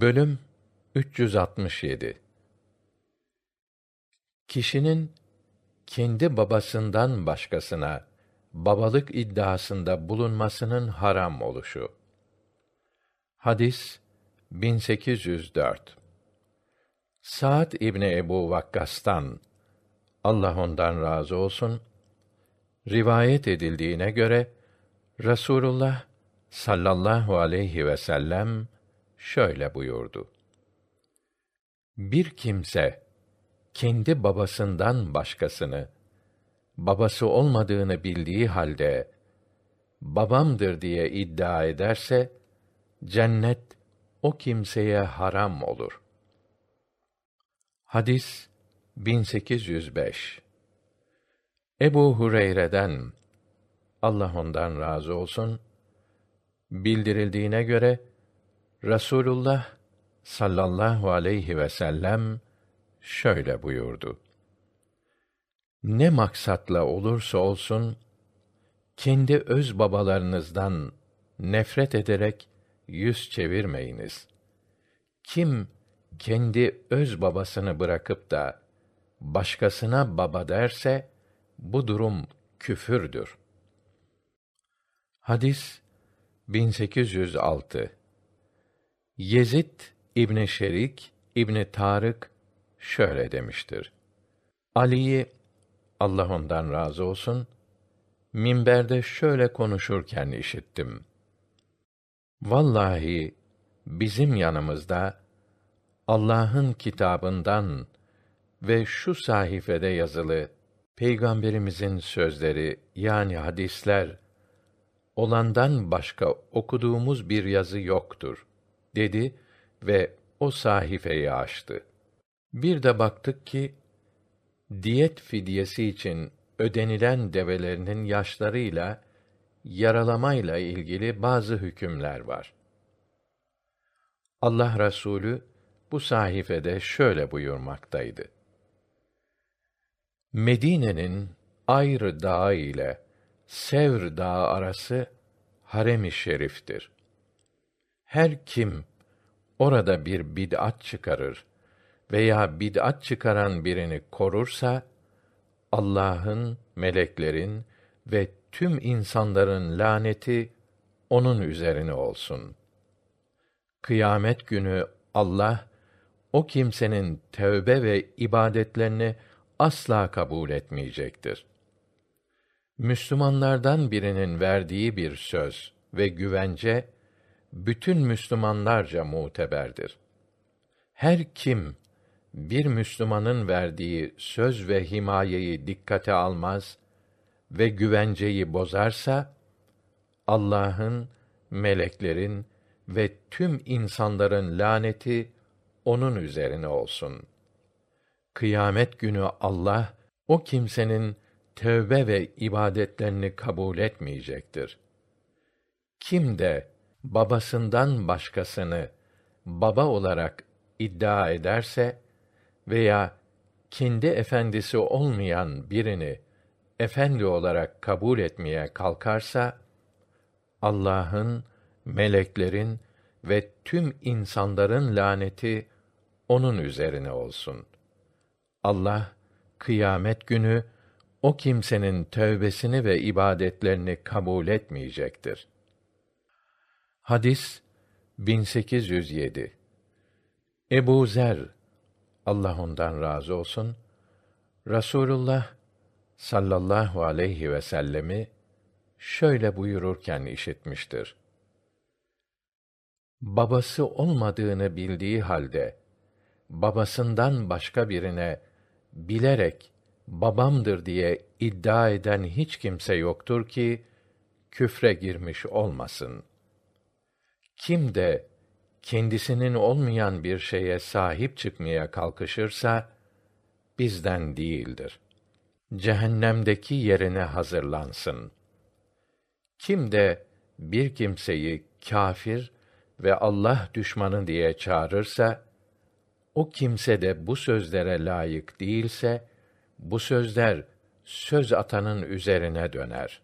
Bölüm 367 Kişinin kendi babasından başkasına babalık iddiasında bulunmasının haram oluşu. Hadis 1804 Sa'd İbni Ebu Vakkas'tan Allah ondan razı olsun rivayet edildiğine göre Rasulullah sallallahu aleyhi ve sellem şöyle buyurdu. Bir kimse kendi babasından başkasını babası olmadığını bildiği halde babamdır diye iddia ederse cennet o kimseye haram olur. Hadis 1805 Ebu Hureyre'den Allah ondan razı olsun bildirildiğine göre Rasulullah sallallahu aleyhi ve sellem şöyle buyurdu. Ne maksatla olursa olsun kendi öz babalarınızdan nefret ederek yüz çevirmeyiniz. Kim kendi öz babasını bırakıp da başkasına baba derse bu durum küfürdür. Hadis 1806 Yezid İbni Şerik İbni Tarık şöyle demiştir. Ali'yi Allah ondan razı olsun minberde şöyle konuşurken işittim. Vallahi bizim yanımızda Allah'ın kitabından ve şu sahifede yazılı peygamberimizin sözleri yani hadisler olandan başka okuduğumuz bir yazı yoktur dedi ve o sahifeyi açtı. Bir de baktık ki diyet fidyesi için ödenilen develerinin yaşlarıyla yaralamayla ilgili bazı hükümler var. Allah Resulü bu sahifede şöyle buyurmaktaydı. Medine'nin Ayrı Dağı ile Sevr Dağı arası harem-i şeriftir. Her kim orada bir bid'at çıkarır veya bid'at çıkaran birini korursa Allah'ın, meleklerin ve tüm insanların laneti onun üzerine olsun. Kıyamet günü Allah o kimsenin tövbe ve ibadetlerini asla kabul etmeyecektir. Müslümanlardan birinin verdiği bir söz ve güvence bütün Müslümanlarca muteberdir. Her kim bir Müslümanın verdiği söz ve himayeyi dikkate almaz ve güvenceyi bozarsa Allah'ın, meleklerin ve tüm insanların laneti onun üzerine olsun. Kıyamet günü Allah o kimsenin tövbe ve ibadetlerini kabul etmeyecektir. Kim de babasından başkasını baba olarak iddia ederse veya kendi efendisi olmayan birini efendi olarak kabul etmeye kalkarsa Allah'ın, meleklerin ve tüm insanların laneti onun üzerine olsun. Allah kıyamet günü o kimsenin tövbesini ve ibadetlerini kabul etmeyecektir. Hadis 1807 Ebu Zer Allah ondan razı olsun Rasulullah sallallahu aleyhi ve sellemi şöyle buyururken işitmiştir. Babası olmadığını bildiği halde babasından başka birine bilerek babamdır diye iddia eden hiç kimse yoktur ki küfre girmiş olmasın. Kim de kendisinin olmayan bir şeye sahip çıkmaya kalkışırsa bizden değildir. Cehennemdeki yerine hazırlansın. Kim de bir kimseyi kâfir ve Allah düşmanı diye çağırırsa o kimse de bu sözlere layık değilse bu sözler söz atanın üzerine döner.